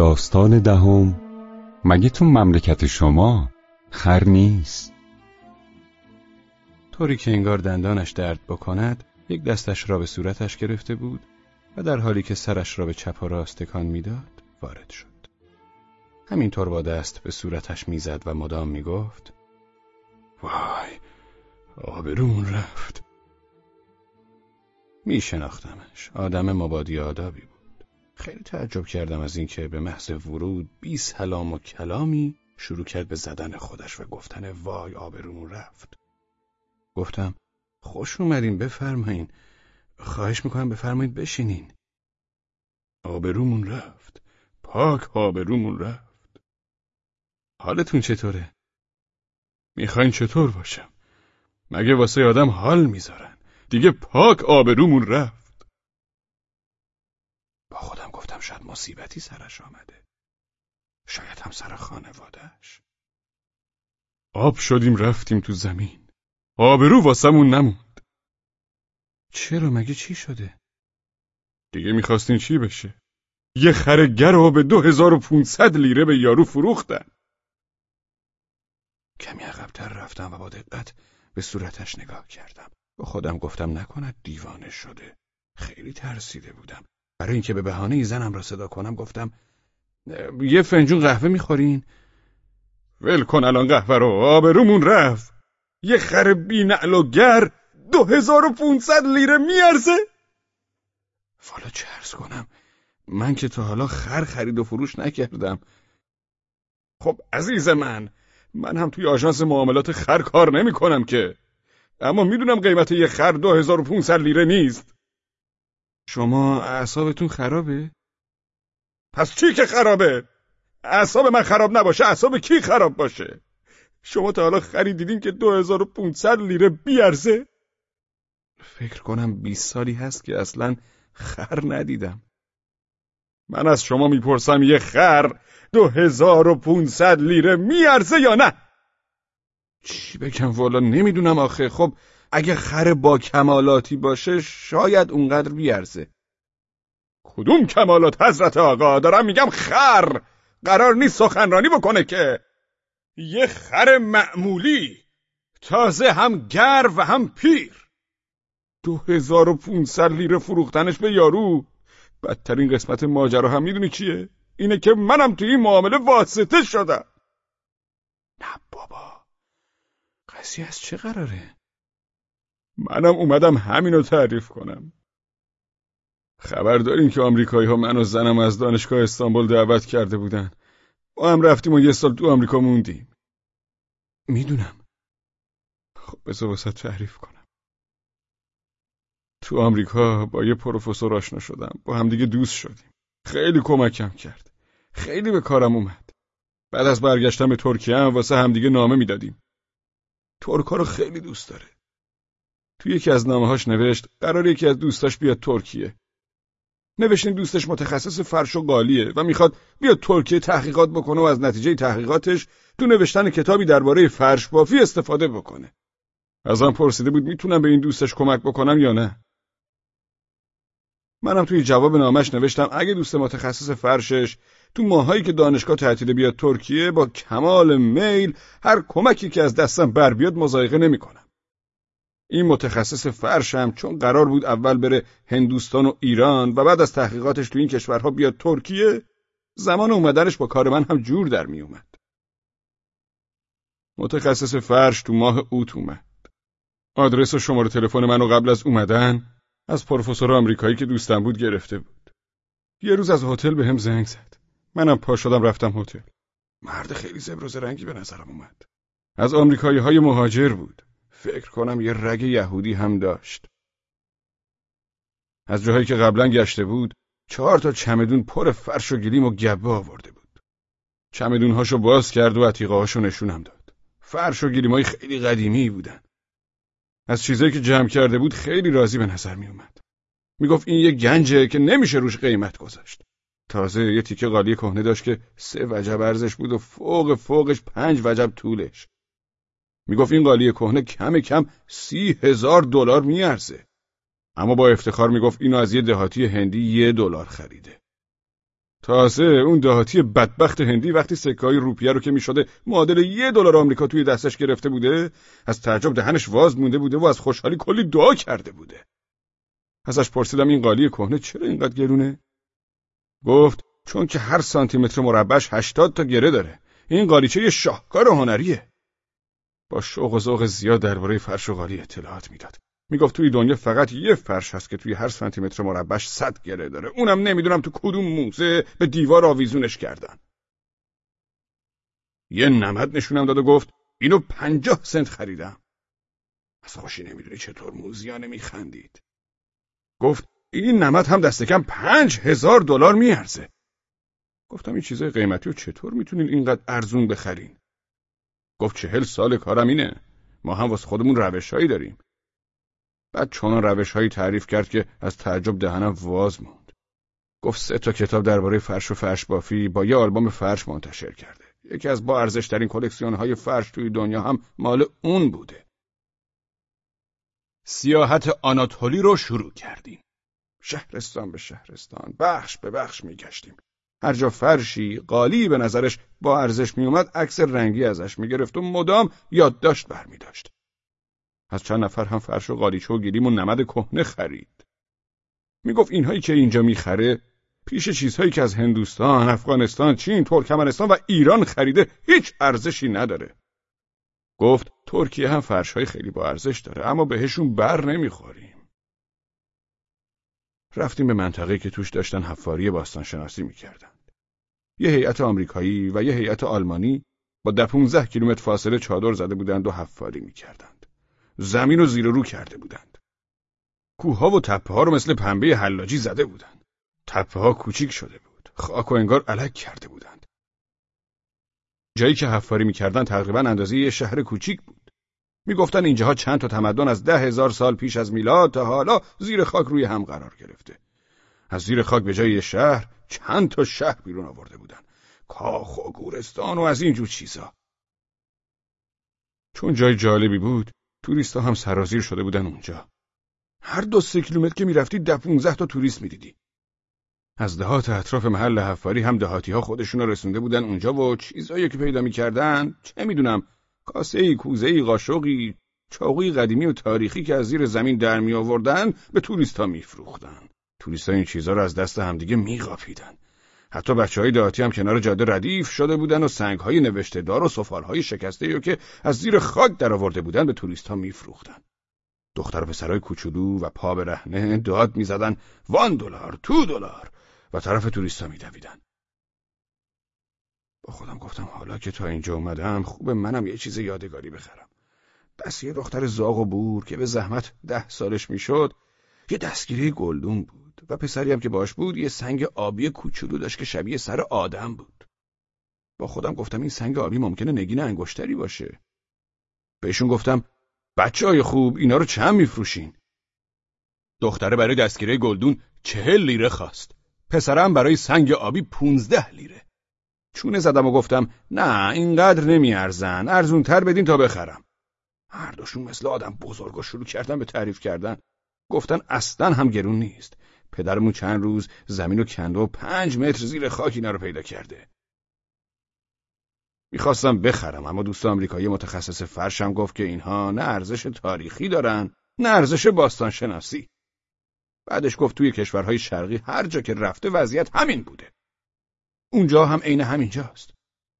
داستان دهم. مگه تو مملکت شما خر نیست. طوری که انگار دندانش درد بکند یک دستش را به صورتش گرفته بود و در حالی که سرش را به چپ و راست تکان می‌داد وارد شد. همینطور با دست به صورتش می‌زد و مدام می‌گفت وای آبرومون رفت. میشناختمش. آدم مبادی آدابی بود. خیلی تعجب کردم از اینکه به محض ورود بی سلام و کلامی شروع کرد به زدن خودش و گفتن وای آبرومون رفت. گفتم خوش اومدین بفرمایین. خواهش می‌کنم بفرمایید بشینین. آبرومون رفت. پاک آبرومون رفت. حالتون چطوره؟ می‌خواین چطور باشم؟ مگه واسه آدم حال می‌ذارن؟ دیگه پاک آبرومون رفت. با خودم گفتم شاید مصیبتی سرش آمده. شاید هم سر خانوادهش آب شدیم رفتیم تو زمین. آبرو واسمون نموند. چرا؟ مگه چی شده؟ دیگه می‌خواستین چی بشه؟ یه خر رو به دو هزار و پونصد لیره به یارو فروختن. کمی عقبتر رفتم و با دقت به صورتش نگاه کردم. با خودم گفتم نکند دیوانه شده. خیلی ترسیده بودم. برای اینکه به بهانه زنم را صدا کنم گفتم یه فنجون قهوه می‌خورین؟ ول کن الان قهوه رو آبرومون رفت. یه خر بینعل و گر دو هزار و پونصد لیره میارزه. والا چه ارز کنم من که تا حالا خر خرید و فروش نکردم. خب عزیز من من هم توی آژانس معاملات خر کار نمی کنم که. اما می‌دونم قیمت یه خر دو هزار و پونصد لیره نیست. شما اعصابتون خرابه؟ پس چی که خرابه؟ اعصاب من خراب نباشه اعصاب کی خراب باشه؟ شما تا حالا خریدیدین که دو هزار و پونصد لیره بیارزه؟ فکر کنم بیست سالی هست که اصلا خر ندیدم من از شما می‌پرسم یه خر دو هزار و پونصد لیره میارزه یا نه؟ چی بگم والا نمی‌دونم آخه خب اگه خر با کمالاتی باشه شاید اونقدر بیارزه کدوم کمالات حضرت آقا؟ دارم میگم خر. قرار نیست سخنرانی بکنه که. یه خر معمولی. تازه هم گر و هم پیر. دو هزار و پونصد لیره فروختنش به یارو. بدترین قسمت ماجرا هم می‌دونی چیه؟ اینه که منم توی این معامله واسطه شدم. نه بابا. قضیه از چه قراره؟ منم اومدم همینو تعریف کنم. خبر دارین که آمریکایی ها من و زنم از دانشگاه استانبول دعوت کرده بودن. ما هم رفتیم و یه سال تو آمریکا موندیم. می‌دونم. خب بذار واسه تعریف کنم. تو آمریکا با یه پروفسور آشنا شدم. با همدیگه دوست شدیم. خیلی کمکم کرد. خیلی به کارم اومد. بعد از برگشتم به ترکیه هم واسه همدیگه نامه می‌دادیم. ترکا رو خیلی دوست داره. تو یکی از نامه هاش نوشت قرار یکی از دوستاش بیاد ترکیه نوشتین دوستش متخصص فرش و قالیه و می‌خواد بیاد ترکیه تحقیقات بکنه و از نتیجه تحقیقاتش تو نوشتن کتابی درباره فرش بافی استفاده بکنه. ازم پرسیده بود می‌تونم به این دوستش کمک بکنم یا نه. منم توی جواب نامش نوشتم اگه دوست متخصص فرشش تو ماهایی که دانشگاه تعطیل بیاد ترکیه با کمال میل هر کمکی که از دستم بر بیاد مزایقه نمی‌کنم. این متخصص فرشم چون قرار بود اول بره هندوستان و ایران و بعد از تحقیقاتش تو این کشورها بیاد ترکیه زمان اومدنش با کار من هم جور در می اومد. متخصص فرش تو ماه اوت اومد. آدرس و شماره تلفن منو قبل از اومدن از پروفسور آمریکایی که دوستم بود گرفته بود. یه روز از هتل به هم زنگ زد. منم پا شدم رفتم هتل. مرد خیلی زبر رنگی به نظرم اومد. از آمریکایی های مهاجر بود. فکر کنم یه رگ یهودی هم داشت. از جاهایی که قبلا گشته بود چهار تا چمدون پر فرش و گلیم و گبه آورده بود. چمدونهاشو باز کرد و عتیقه هاشو نشونم داد. فرش و گلیمای خیلی قدیمی بودن. از چیزایی که جمع کرده بود خیلی راضی به نظر می اومد. می گفت این یه گنجه که نمیشه روش قیمت گذاشت. تازه یه تیکه قالی کهنه داشت که سه وجب ارزش بود و فوق فوقش پنج وجب طولش. می‌گفت این قالی کهنه کم کم سی هزار دلار میارزه. اما با افتخار می‌گفت اینو از یه دهاتی هندی یه دلار خریده. تازه اون دهاتی بدبخت هندی وقتی سکه روپیه رو که می‌شده معادل یه دلار آمریکا توی دستش گرفته بوده از تعجب دهنش واز مونده بوده و از خوشحالی کلی دعا کرده بوده ازش پرسیدم این قالی کهنه چرا اینقدر گرونه گفت چون که هر سانتی متر مربعش هشتاد تا گره داره این قالیچه یه شاهکار هنریه با شوق و ذوق زیاد درباره فرش و قالی اطلاعات می‌داد. می‌گفت توی دنیا فقط یه فرش هست که توی هر سانتی متر مربعش صد گره داره. اونم نمی‌دونم تو کدوم موزه به دیوار آویزونش کردن. یه نمد نشونم داد و گفت اینو پنجاه سنت خریدم. از خوشی نمی‌دونی چطور موزیانه میخندید. گفت این نمد هم دست کم پنج هزار دلار میارزه. گفتم این چیزای قیمتی رو چطور می‌تونین اینقدر ارزون بخرین؟ گفت چهل سال کارم اینه. ما هم واسه خودمون روشهایی داریم. بعد چون روشهایی تعریف کرد که از تعجب دهنم واز موند. گفت سه تا کتاب درباره فرش و فرش بافی با یه آلبوم فرش منتشر کرده. یکی از با ارزشترین کلکسیون های فرش توی دنیا هم مال اون بوده. سیاحت آناتولی رو شروع کردیم. شهرستان به شهرستان. بخش به بخش میگشتیم. هر جا فرشی قالی به نظرش با ارزش میومد عکس رنگی ازش می‌گرفت و مدام یادداشت برمیداشت از چند نفر هم فرش و قالیچه و گیریم و نمد کهنه خرید می‌گفت اینهایی که اینجا می‌خره پیش چیزهایی که از هندوستان، افغانستان، چین، ترکمنستان و ایران خریده هیچ ارزشی نداره. گفت ترکیه هم فرشهای خیلی با ارزش داره اما بهشون بر نمی‌خوریم. رفتیم به منطقه که توش داشتن حفاری باستانشناسی می‌کردند. یه هیئت آمریکایی و یه هیئت آلمانی با ده 15 کیلومتر فاصله چادر زده بودند و حفاری می‌کردند. زمین رو زیر رو کرده بودند. کوهها و تپه ها رو مثل پنبه حلاجی زده بودند. تپه ها کوچیک شده بود. خاک و انگار علک کرده بودند. جایی که حفاری می‌کردن تقریبا اندازه یه شهر کوچیک بود. می‌گفتن اینجاها چند تا تمدن از ده هزار سال پیش از میلاد تا حالا زیر خاک روی هم قرار گرفته. از زیر خاک به جای شهر چند تا شهر بیرون آورده بودن. کاخ و گورستان و از اینجور چیزا. چون جای جالبی بود، توریستا هم سرازیر شده بودن اونجا. هر دو سه کیلومتر که می‌رفتی ده پونزده تا توریست می‌دیدی. از دهات اطراف محل حفاری هم دهاتی ها خودشون رسونده بودن اونجا و چیزایی که پیدا می‌کردن چه می‌دونم کاسه ای کوزه ای قاشقی چاقوی قدیمی و تاریخی که از زیر زمین در می آوردن به توریستا میفروختن توریستا این چیزها رو از دست همدیگه میقاپیدن حتی بچه های دهاتی هم کنار جاده ردیف شده بودن و سنگ های نوشته دار و سفال های شکسته که از زیر خاک در آورده بودن به توریست ها میفروختن دختر و پسرای کوچولو و پا به رهنه داد می‌زدن وان دلار تو دلار! و طرف توریستا میدویدن با خودم گفتم حالا که تا اینجا اومدم خوب منم یه چیز یادگاری بخرم. دست یه دختر زاغ و بور که به زحمت ده سالش می‌شد یه دستگیری گلدون بود و پسری هم که باش بود یه سنگ آبی کوچولو داشت که شبیه سر آدم بود. با خودم گفتم این سنگ آبی ممکنه نگین انگشتری باشه. بهشون گفتم بچه های خوب اینا رو چند میفروشین؟ دختره برای دستگیره گلدون چهل لیره خواست. پسرم برای سنگ آبی پونزده لیره. چونه زدم و گفتم نه اینقدر نمیارزن ارزون تر بدین تا بخرم. هر دوشون مثل آدم بزرگا شروع کردن به تعریف کردن. گفتن اصلا هم گرون نیست. پدرمون چند روز زمین و کنده و پنج متر زیر خاک اینا رو پیدا کرده. می‌خواستم بخرم اما دوست آمریکایی متخصص فرشم گفت که اینها نه ارزش تاریخی دارن نه ارزش باستان شناسی بعدش گفت توی کشورهای شرقی هر جا که رفته وضعیت همین بوده. اونجا هم عین همینجاست.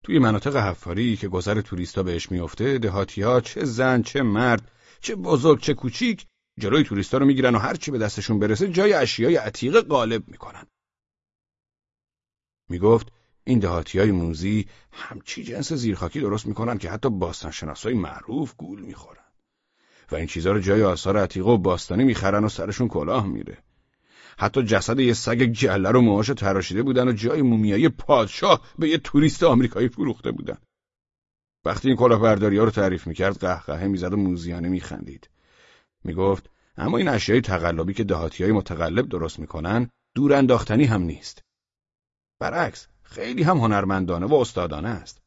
توی مناطق حفاری که گذر توریستا بهش میافته دهاتیها چه زن چه مرد چه بزرگ چه کوچیک جلوی توریستا رو می‌گیرن و هر چی به دستشون برسه جای اشیای عتیقه غالب می‌کنن. می‌گفت این دهاتی های موزی همچی جنس زیرخاکی درست می‌کنن که حتی باستانشناسای معروف گول می‌خورن. و این چیزها رو جای آثار عتیقه و باستانی می‌خرن و سرشون کلاه میره. حتی جسد یه سگ گله رو موهاش تراشیده بودن و جای مومیایی پادشاه به یه توریست آمریکایی فروخته بودن. وقتی این کلاهبرداری ها رو تعریف می‌کرد قهقهه می‌زد و موزیانه میخندید. می‌گفت اما این اشیای تقلبی که دهاتی های متقلب درست می‌کنن دور انداختنی هم نیست. برعکس خیلی هم هنرمندانه و استادانه است.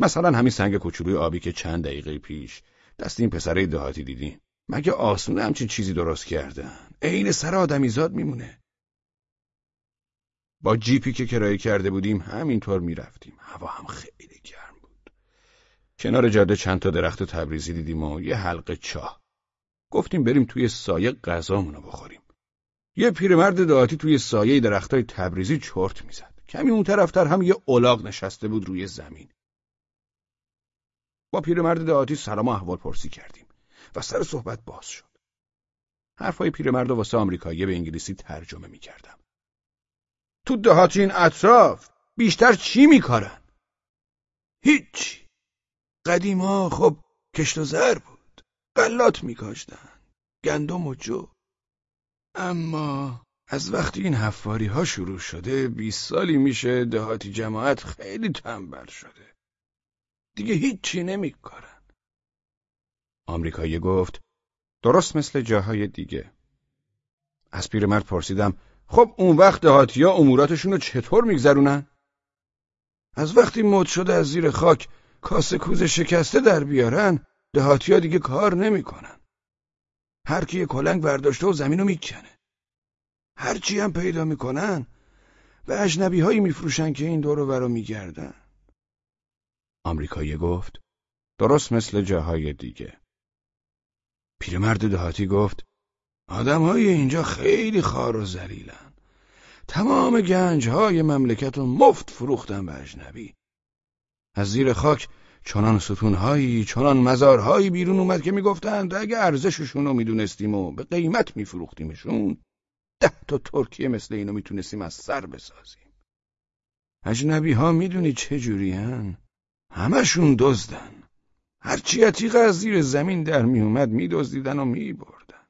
مثلا همین سنگ کوچولوی آبی که چند دقیقه پیش دست این پسره دهاتی دیدیم مگه آسونه همچین چیزی درست کردن عین سر آدمیزاد میمونه. با جیپی که کرایه کرده بودیم همینطور می‌رفتیم. هوا هم خیلی گرم بود. کنار جاده چند تا درخت تبریزی دیدیم و یه حلقه چاه. گفتیم بریم توی سایه غذامونو بخوریم. یه پیرمرد دعاتی توی سایه درختای تبریزی چرت می‌زد. کمی اون طرفتر هم یه اولاغ نشسته بود روی زمین. با پیرمرد دعاتی سلام و احوال پرسی کردیم و سر صحبت باز شد. حرفای پیرمرد واسه آمریکایی به انگلیسی ترجمه می‌کردم. تو دهات این اطراف بیشتر چی میکارن؟ هیچ. قدیما خب کشت و زر بود. غلات میکاشتن. گندم و جو. اما از وقتی این حفاری ها شروع شده بیست سالی میشه دهاتی جماعت خیلی تنبل شده. دیگه هیچی نمیکارن. آمریکایی گفت درست مثل جاهای دیگه از پیرمرد پرسیدم خب اون وقت دهاتیا اموراتشون رو چطور میگذرونن؟ از وقتی مد شده از زیر خاک کاسه کوزه شکسته در بیارن دهاتیا دیگه کار نمی‌کنن. هر کی کلنگ برداشته و زمینو می‌کنه. هر چی هم پیدا می‌کنن و اجنبی هایی میفروشن که این دورو برا میگردن. آمریکایی گفت درست مثل جاهای دیگه. پیرمرد دهاتی گفت آدم های اینجا خیلی خار و زلیلن. تمام گنج های مملکت رو مفت فروختن به اجنبی. از زیر خاک چنان ستونهایی چنان مزارهایی بیرون اومد که می‌گفتند اگه ارزششون رو می‌دونستیم و به قیمت میفروختیمشون ده تا ترکیه مثل اینو می‌تونستیم از سر بسازیم. اجنبی ها می‌دونی چه جوری هن؟ همشون دزدن. هرچی عتیق از زیر زمین در میومد میدزدیدن و میبردن.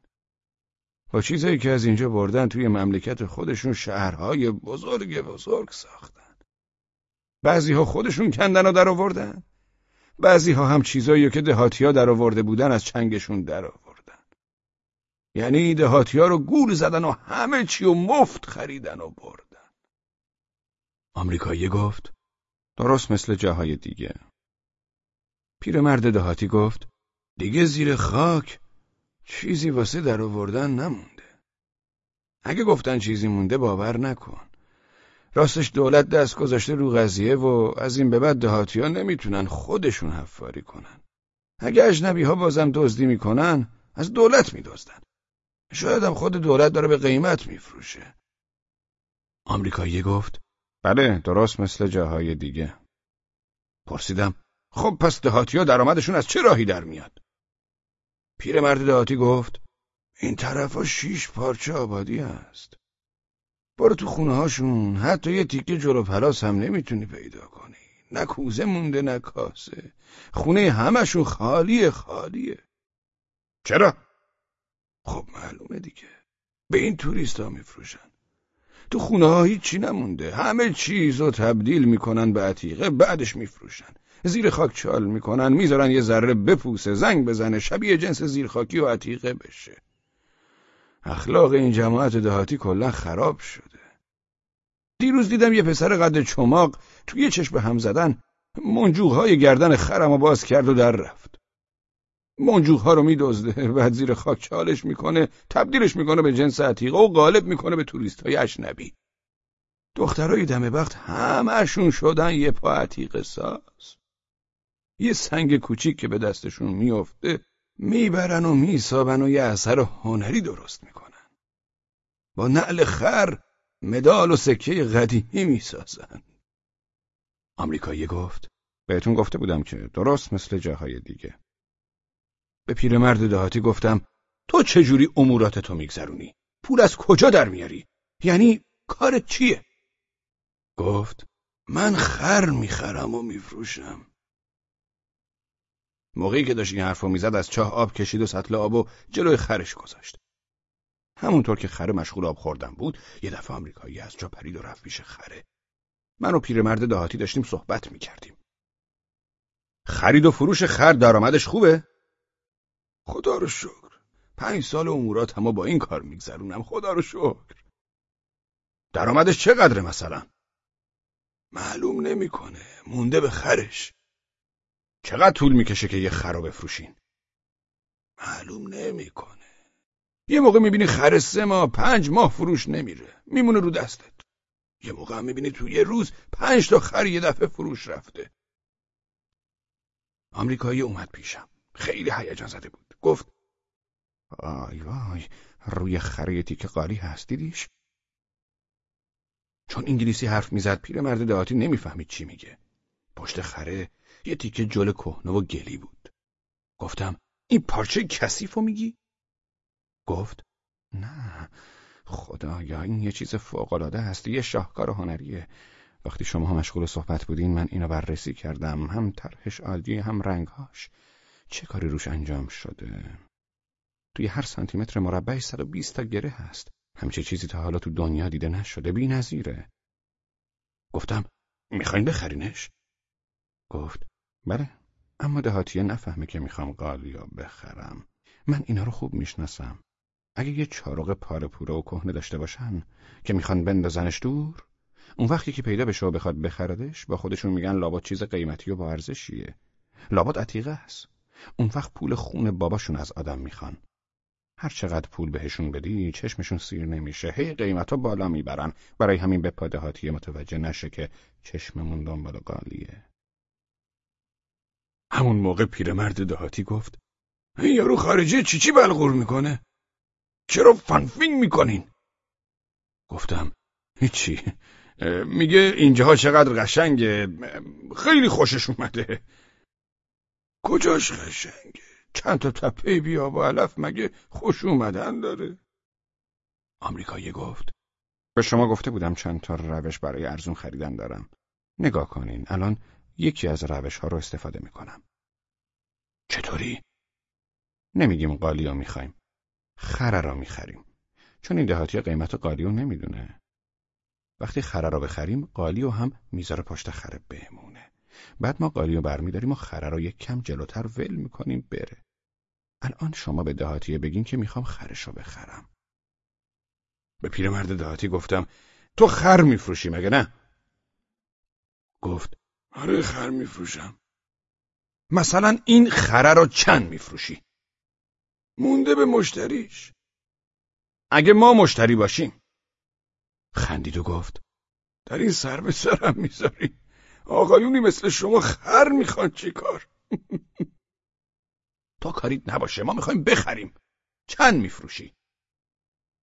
با چیزایی که از اینجا بردن توی مملکت خودشون شهرهای بزرگ بزرگ ساختن. بعضی ها خودشون کندن و در آوردن. بعضی هم چیزایی که دهاتی ها در آورده بودن از چنگشون در آوردن. یعنی دهاتی ها رو گول زدن و همه چی و مفت خریدن و بردن. آمریکایی گفت درست مثل جاهای دیگه. پیرمرد دهاتی گفت دیگه زیر خاک چیزی واسه در آوردن نمونده. اگه گفتن چیزی مونده باور نکن. راستش دولت دست گذاشته رو قضیه و از این به بعد دهاتی ها نمی‌تونن خودشون حفاری کنن. اگه اجنبی ها بازم دزدی می‌کنن از دولت میدزدن. شاید هم خود دولت داره به قیمت میفروشه. آمریکایی گفت بله درست مثل جاهای دیگه. پرسیدم خب پس دهاتی ها درآمدشون از چه راهی در میاد؟ پیرمرد دهاتی گفت این طرف ها شیش پارچه آبادی هست. برو تو خونه هاشون حتی یه تیکه جلو پلاس هم نمی‌تونی پیدا کنی. نه کوزه مونده نه کاسه. خونه همشون خالیه خالیه. چرا؟ خب معلومه دیگه. به این توریست ها میفروشن. تو خونه ها هیچی نمونده. همه چیز رو تبدیل می‌کنن به عتیقه بعدش میفروشن. زیر خاک چال می‌کنن می‌ذارن یه ذره بپوسه زنگ بزنه شبیه جنس زیرخاکی و عتیقه بشه اخلاق این جماعت دهاتی کلا خراب شده دیروز دیدم یه پسر قد چماق توی چشم هم زدن منجوغهای گردن خرم و باز کرد و در رفت منجوغها رو میدزده بعد زیر خاک چالش می‌کنه تبدیلش می‌کنه به جنس عتیقه و غالب می‌کنه به توریست های اشنبی دخترای دم وقت همهشون شدن یه پا عتیقه ساز. یه سنگ کوچیک که به دستشون میافته می‌برن و میسابن و یه اثر هنری درست می‌کنن. با نعل خر مدال و سکه قدیمی می‌سازن. آمریکایی گفت بهتون گفته بودم که درست مثل جاهای دیگه. به پیرمرد دهاتی گفتم تو چجوری امورات تو میگذرونی؟ پول از کجا در میاری؟ یعنی کارت چیه؟ گفت من خر می‌خرم و میفروشم. موقعی که داشت این حرفو می‌زد از چاه آب کشید و سطل آب جلوی خرش گذاشت. همونطور که خره مشغول آب خوردن بود یه دفعه آمریکایی از جا پرید و رفت پیش خره. من و پیرمرد دهاتی داشتیم صحبت می‌کردیم. خرید و فروش خر درآمدش خوبه؟ خدا رو شکر. پنج سال امورات اما با این کار میگذرونم خدا رو شکر. درآمدش چقدره مثلا؟ معلوم نمی‌کنه. مونده به خرش. چقدر طول می‌کشه که یه خر رو بفروشین؟ معلوم نمی‌کنه. یه موقع می‌بینی خر سه ماه پنج ماه فروش نمیره. میمونه رو دستت. یه موقع هم می‌بینی توی یه روز پنج تا خر یه دفعه فروش رفته. آمریکایی اومد پیشم. خیلی هیجان زده بود. گفت آی وای روی خر تیکه قالی هست دیدیش چون انگلیسی حرف می‌زد پیرمرد دهاتی نمی‌فهمید چی میگه. پشت خره یه تیکه جل کهنه و گلی بود. گفتم این پارچه کثیفو میگی؟ گفت نه خدایا این یه چیز فوقالعاده هست یه شاهکار هنریه. وقتی شما مشغول صحبت بودین من اینو بررسی کردم هم طرحش عالی هم رنگهاش. چه کاری روش انجام شده؟ توی هر سانتیمتر مربعش 120 تا گره هست. همچه چیزی تا حالا تو دنیا دیده نشده بی نظیره. گفتم می‌خواین بخرینش؟ گفت بله اما دهاتیه نفهمه که می‌خوام قالیا بخرم. من اینا رو خوب می‌شناسم. اگه یه چارق پاره پوره و کهنه داشته باشن که می‌خوان بندازنش دور اون وقتی که پیدا بشه و بخواد بخردش با خودشون میگن لابد چیز قیمتی و با ارزشیه. لابد عتیقه است. اون وقت پول خون باباشون از آدم می‌خوان. هر چقدر پول بهشون بدی چشمشون سیر نمیشه. هی قیمتا بالا می‌برن. برای همین به پادهاتی متوجه نشه که چشممون دنبال قالیه. همون موقع پیرمرد دهاتی گفت این یارو خارجی چی چی بلغور می‌کنه؟ چرا فنفینگ می‌کنین؟ گفتم هیچی. میگه اینجاها چقدر قشنگه. خیلی خوشش اومده. کجاش قشنگه چند تا تپه بیا با علف مگه خوش اومدن داره؟ آمریکایی گفت به شما گفته بودم چند تا روش برای ارزون خریدن دارم. نگاه کنین الان یکی از روش ها رو استفاده می‌کنم. چطوری؟ نمیگیم قالیو می‌خوایم خره را می‌خریم. چون این دهاتی قیمت قالیو نمی‌دونه. وقتی خره را بخریم قالیو هم می‌ذاره پشت خره بمونه. بعد ما قالیو برمیداریم و خره را یک کم جلوتر ول می‌کنیم بره. الان شما به دهاتیه بگین که می‌خوام خرش رو بخرم. به پیرمرد دهاتی گفتم تو خر میفروشی مگه نه؟ گفت آره خر میفروشم. مثلا این خره را چند میفروشی؟ مونده به مشتریش. اگه ما مشتری باشیم. خندید و گفت در این سر به سرم می‌ذاری. آقایونی مثل شما خر می‌خوان چی کار؟ تا کاریت نباشه ما می‌خوایم بخریم. چند میفروشی؟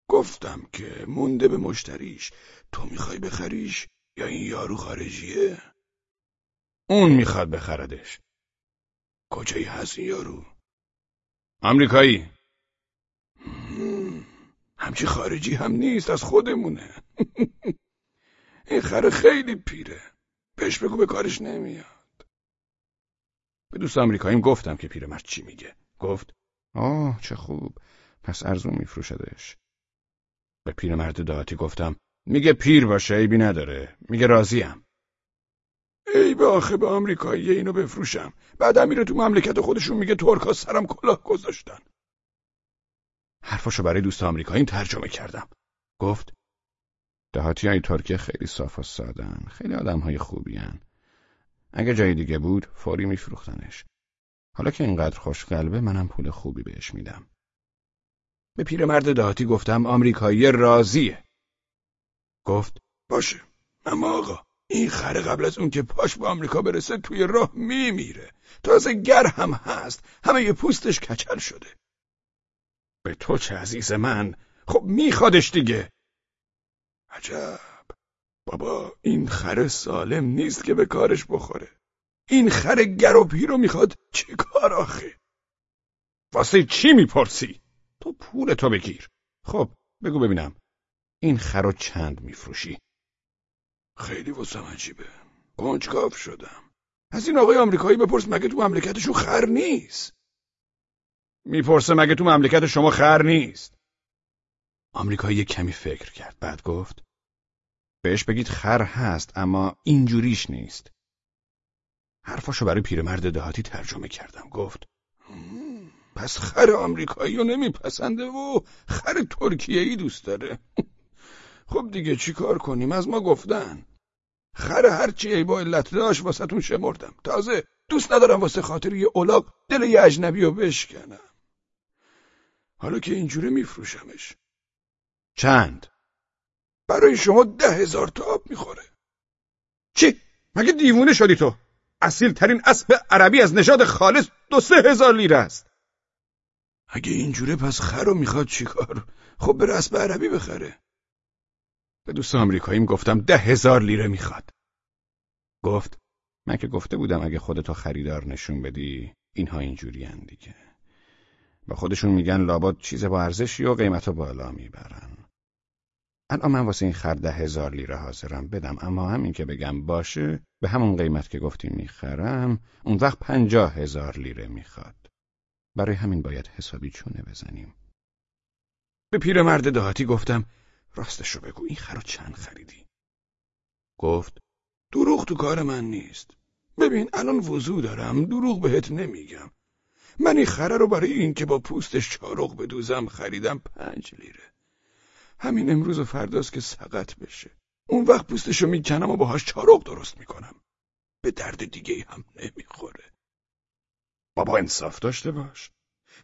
گفتم که مونده به مشتریش. تو می‌خوای بخریش یا این یارو خارجیه؟ اون می‌خواد بخردش. کجایی هست این یارو؟ آمریکایی. همچی خارجی هم نیست از خودمونه. این خر خیلی پیره. بهش بگو به کارش نمیاد. به دوست آمریکاییم گفتم که پیرمرد چی میگه. گفت آه چه خوب. پس ارزون میفروشدش. به پیرمرد دهاتی گفتم میگه پیر باشه عیبی نداره. میگه راضیم. ای به آخه به آمریکایی اینو بفروشم. بعد میره تو مملکت خودشون میگه ترکا سرم کلاه گذاشتن. حرفاشو برای دوست آمریکایی ترجمه کردم. گفت دهاتی های ترکیه خیلی صاف و سادن خیلی آدم های خوبی هن. اگه جای دیگه بود فوری میفروختنش. حالا که اینقدر خوش قلبه منم پول خوبی بهش میدم. به پیرمرد دهاتی گفتم آمریکایی راضیه. گفت باشه. اما آقا این خره قبل از اون که پاش به آمریکا برسه توی راه میمیره. تازه گر هم هست همه یه پوستش کچل شده. به تو چه عزیز من؟ خب میخوادش دیگه. عجب. بابا این خره سالم نیست که به کارش بخوره. این خره گر و پیرو می‌خواد چه کار آخه؟ واسه چی می‌پرسی؟ تو پول تو بگیر. خب بگو ببینم. این خر چند میفروشی؟ خیلی واسم عجیبه. کنجکاف شدم. از این آقای آمریکایی بپرس مگه تو مملکتشون خر نیست؟ می‌پرسه مگه تو مملکت شما خر نیست؟ آمریکایی کمی فکر کرد. بعد گفت بهش بگید خر هست اما اینجوریش نیست. حرفاشو برای پیرمرد دهاتی ترجمه کردم. گفت پس خر آمریکایی رو نمیپسنده و خر ترکیه ای دوست داره. خب دیگه چی کار کنیم؟ از ما گفتن. خر هرچی ای با علت داشت واسه تون شمردم. تازه دوست ندارم واسه خاطر یه اولاق دل یه اجنبی رو بشکنم. حالا که اینجوره میفروشمش. چند؟ برای شما ده هزار تا می‌خوره چی؟ مگه دیوونه شدی تو؟ اصیل ترین اسب عربی از نژاد خالص دو سه هزار لیره است اگه اینجوره پس خر رو می‌خواد چیکار؟ خب بره اسب عربی بخره به دوست آمریکاییم گفتم ده هزار لیره می‌خواد گفت من که گفته بودم اگه خودتو خریدار نشون بدی اینها اینجوری دیگه با خودشون میگن لابد چیز با ارزشی و قیمتو بالا می‌برن الان من واسه این خر ده هزار لیره حاضرم بدم. اما همین که بگم باشه به همون قیمت که گفتی می‌خرم اون وقت پنجاه هزار لیره می‌خواد. برای همین باید حسابی چونه بزنیم. به پیرمرد دهاتی گفتم راستشو بگو این خر چند خریدی؟ گفت دروغ تو کار من نیست. ببین الان وضوع دارم دروغ بهت نمیگم. من این خره رو برای این که با پوستش چارق بدوزم خریدم پنج لیره. همین امروز و فرداست که سقط بشه. اون وقت پوستشو می‌کنم و باهاش چارق درست می‌کنم. به درد دیگه هم نمی‌خوره. بابا انصاف داشته باش.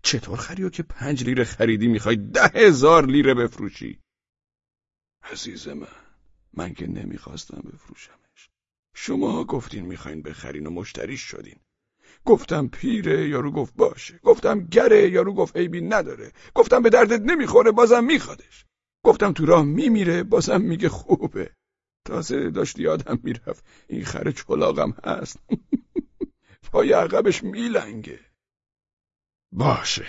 چطور خریو که پنج لیره خریدی می‌خوای ده هزار لیره بفروشی؟ عزیز من من که نمی‌خواستم بفروشمش. شما گفتین می‌خواین بخرین و مشتریش شدین. گفتم پیره یارو گفت باشه. گفتم گره یارو گفت عیبی نداره. گفتم به دردت نمی‌خوره بازم میخوادش. گفتم تو راه میمیره بازم میگه خوبه. تازه داشت یادم می‌رفت این خر چلاقم هست. پای عقبش میلنگه. باشه.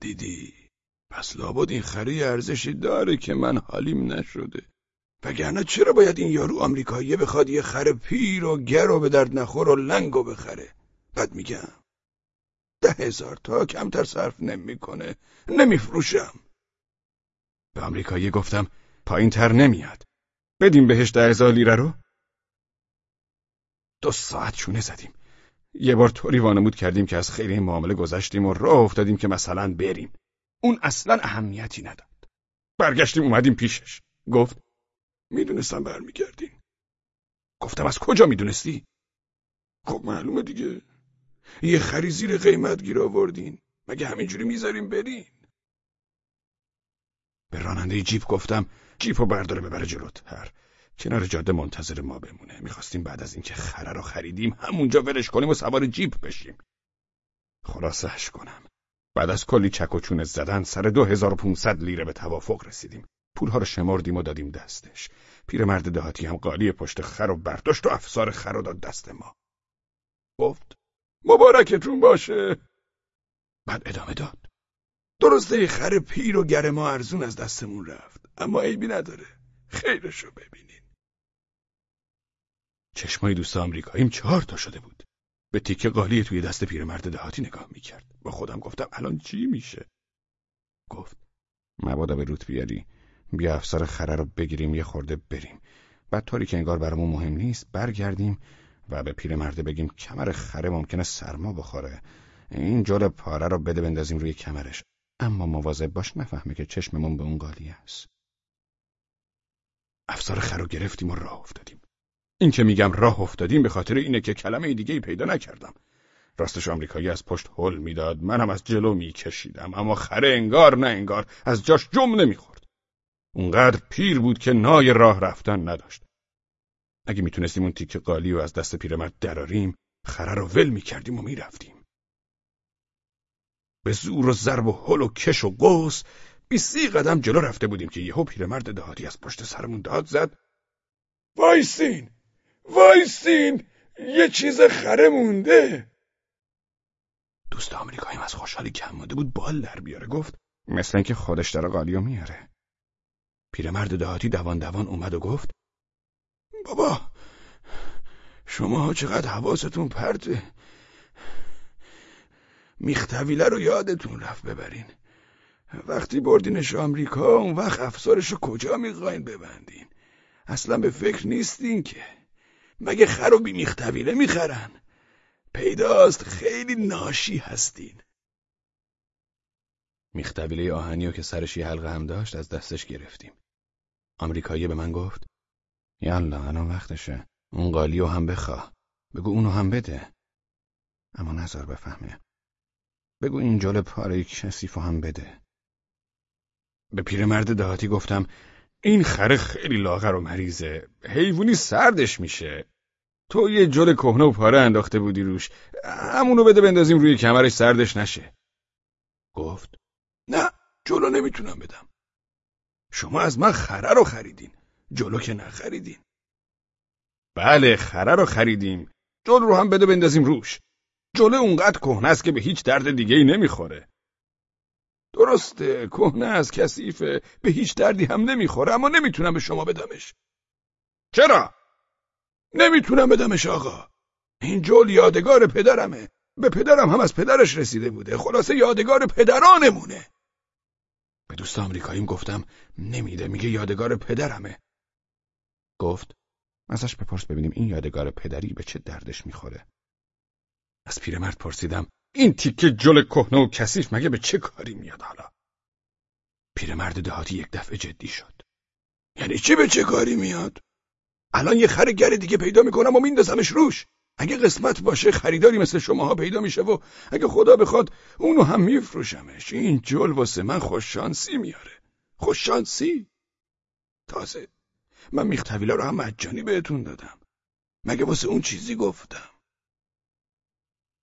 دیدی؟ پس لابد این خری ارزشی داره که من حالیم نشده. وگرنه چرا باید این یارو آمریکایی بخواد یه خر پیر و گر و به درد نخور و لنگو بخره؟ بعد میگم ده هزار تا کمتر صرف نمی‌کنه. نمیفروشم. به آمریکایی گفتم پایین تر نمیاد. بدیم بهش ده هزار لیره رو؟ دو ساعت چونه زدیم. یه بار طوری وانمود کردیم که از خیلی این معامله گذشتیم و راه افتادیم که مثلا بریم. اون اصلا اهمیتی نداد. برگشتیم اومدیم پیشش. گفت می‌دونستم برمیگردین گفتم از کجا می‌دونستی؟ خب معلومه دیگه. یه خری زیر قیمت گیر آوردین. مگه همینجوری می‌ذاریم برین به راننده جیپ گفتم جیپ رو برداره ببره جلوتر کنار جاده منتظر ما بمونه. می‌خواستیم بعد از اینکه خره رو خریدیم همونجا ولش کنیم و سوار جیپ بشیم. خلاصش کنم. بعد از کلی چک و چونه زدن سر دو هزار و پونصد لیره به توافق رسیدیم. پولها رو شمردیم و دادیم دستش. پیرمرد دهاتی هم قالی پشت خر و برداشت و افسار خر رو داد دست ما. گفت مبارکتون باشه. بعد ادامه داد. درسته خر پیر و گر ما ارزون از دستمون رفت. اما عیبی نداره. خیرشو ببینین. چشمای دوست آمریکاییم چهار تا شده بود. به تیکه قالی توی دست پیرمرد دهاتی نگاه می‌کرد. با خودم گفتم الان چی میشه؟ گفت مبادا به روت بیاری. بیا افسار خره رو بگیریم یه خورده بریم. بعد طوری که انگار برامون مهم نیست برگردیم و به پیرمرده بگیم کمر خره ممکنه سرما بخوره. این جل پاره رو بده بندازیم روی کمرش. اما مواظب باش نفهمه که چشممون به اون قالی است. افسار خر رو گرفتیم و راه افتادیم. این که میگم راه افتادیم به خاطر اینه که کلمه دیگه ای پیدا نکردم. راستش آمریکایی از پشت هل می‌داد منم از جلو میکشیدم اما خره انگار نه انگار از جاش جم نمی‌خورد. اونقدر پیر بود که نای راه رفتن نداشت. اگه می‌تونستیم اون تیک قالی و از دست پیرمرد دراریم خره رو ول می‌کردیم و می‌رفتیم. به زور و ضرب و هل و کش و قوس بیست سی قدم جلو رفته بودیم که یهو پیرمرد دهاتی از پشت سرمون داد زد. وایسین وایسین یه چیز خره مونده! دوست آمریکاییم از خوشحالی کم مونده بود بال در بیاره. گفت مثل اینکه خودش داره قالیو میاره. پیرمرد دهاتی دوان دوان اومد و گفت بابا شما چقدر حواستون پرته؟ میختویله رو یادتون رفت ببرین. وقتی بردینش آمریکا اون وقت افسارش رو کجا می‌خواین ببندین؟ اصلا به فکر نیستین که. مگه خر و بی میختویله می‌خرن؟ پیداست خیلی ناشی هستین. میختویله آهنی و که سرش یه حلقه هم داشت از دستش گرفتیم. آمریکایی به من گفت یالا الان وقتشه. اون قالی رو هم بخواه. بگو اونو هم بده. اما نظر بفهمه. بگو این جال پاره کسیفو هم بده. به پیرمرد دهاتی گفتم این خره خیلی لاغر و مریضه. حیوانی سردش میشه. تو یه جل کهنه و پاره انداخته بودی روش. همونو بده بندازیم روی کمرش سردش نشه. گفت نه جلو نمی‌تونم بدم. شما از من خره رو خریدین. جلو که نخریدین. بله خره رو خریدیم. جلو رو هم بده بندازیم روش. جلو اونقدر کهنه است که به هیچ درد دیگه ای نمی‌خوره. درسته کهنه از کثیفه به هیچ دردی هم نمی‌خوره اما نمی‌تونم به شما بدمش. چرا؟ نمی‌تونم بدمش آقا. این جول یادگار پدرمه. به پدرم هم از پدرش رسیده بوده. خلاصه یادگار پدرانمونه. به دوست آمریکاییم گفتم نمیده میگه یادگار پدرمه. گفت ازش بپرس ببینیم این یادگار پدری به چه دردش می‌خوره. از پیرمرد پرسیدم این تیکه جل کهنه و کثیف مگه به چه کاری میاد حالا؟ پیرمرد دهاتی یک دفعه جدی شد. یعنی چی به چه کاری میاد؟ الان یه خر گر دیگه پیدا می‌کنم و میندازمش روش. اگه قسمت باشه خریداری مثل شماها پیدا میشه و اگه خدا بخواد اونو هم میفروشمش. این جل واسه من خوششانسی میاره. خوششانسی تازه من میختویلا رو هم مجانی بهتون دادم. مگه واسه اون چیزی گفتم؟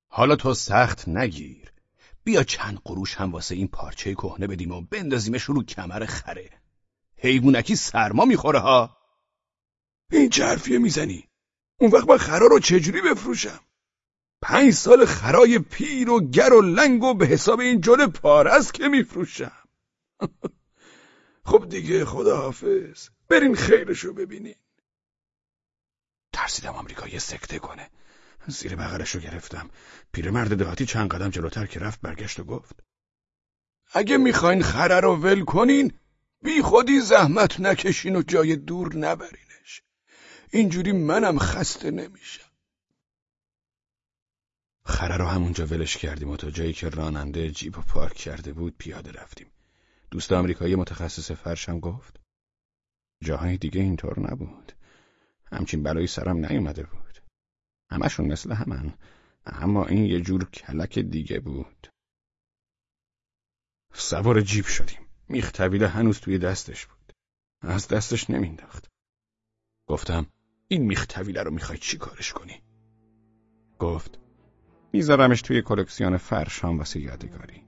حالا تو سخت نگیر. بیا چند قروش هم واسه این پارچه کهنه بدیم و بندازیمش رو کمر خره. حیوونکی سرما می‌خوره ها. این چه حرفیه می‌زنی؟ اون وقت من خرا رو چجوری بفروشم؟ پنج سال خرای پیر و گر و لنگ و به حساب این جل پارست که میفروشم. خب دیگه خداحافظ. برین خیرشو ببینین. ترسیدم آمریکایی سکته کنه. زیر بغلش رو گرفتم. پیرمرد دهاتی چند قدم جلوتر که رفت برگشت و گفت اگه می‌خواین خره رو ول کنین بی خودی زحمت نکشین و جای دور نبرینش. اینجوری منم خسته نمیشم. خره رو همونجا ولش کردیم و تا جایی که راننده جیب و پارک کرده بود پیاده رفتیم. دوست آمریکایی متخصص فرشم گفت جاهای دیگه اینطور نبود. همچین برای سرم نیومده بود. همشون مثل همن. اما این یه جور کلک دیگه بود. سوار جیب شدیم. میخ طویله هنوز توی دستش بود. از دستش نمینداخت. گفتم این میخ طویله رو می‌خوای چی کارش کنی؟ گفت میذارمش توی کلکسیون فرشان واسه یادگاری.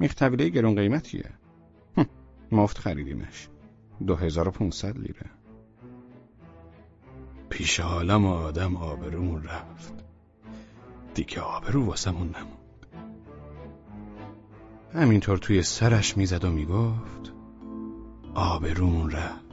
میخ طویله گرون قیمتیه. مفت خریدیمش. دو هزار و لیره. پیش حالم و آدم آبرومون رفت. دیگه آبرو واسمون نموند. همینطور توی سرش می‌زد و می‌گفت آبرومون رفت.